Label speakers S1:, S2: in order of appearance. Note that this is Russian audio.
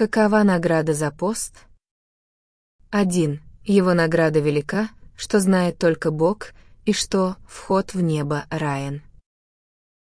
S1: Какова награда за пост? 1. Его награда велика, что знает только Бог, и что вход в небо раен.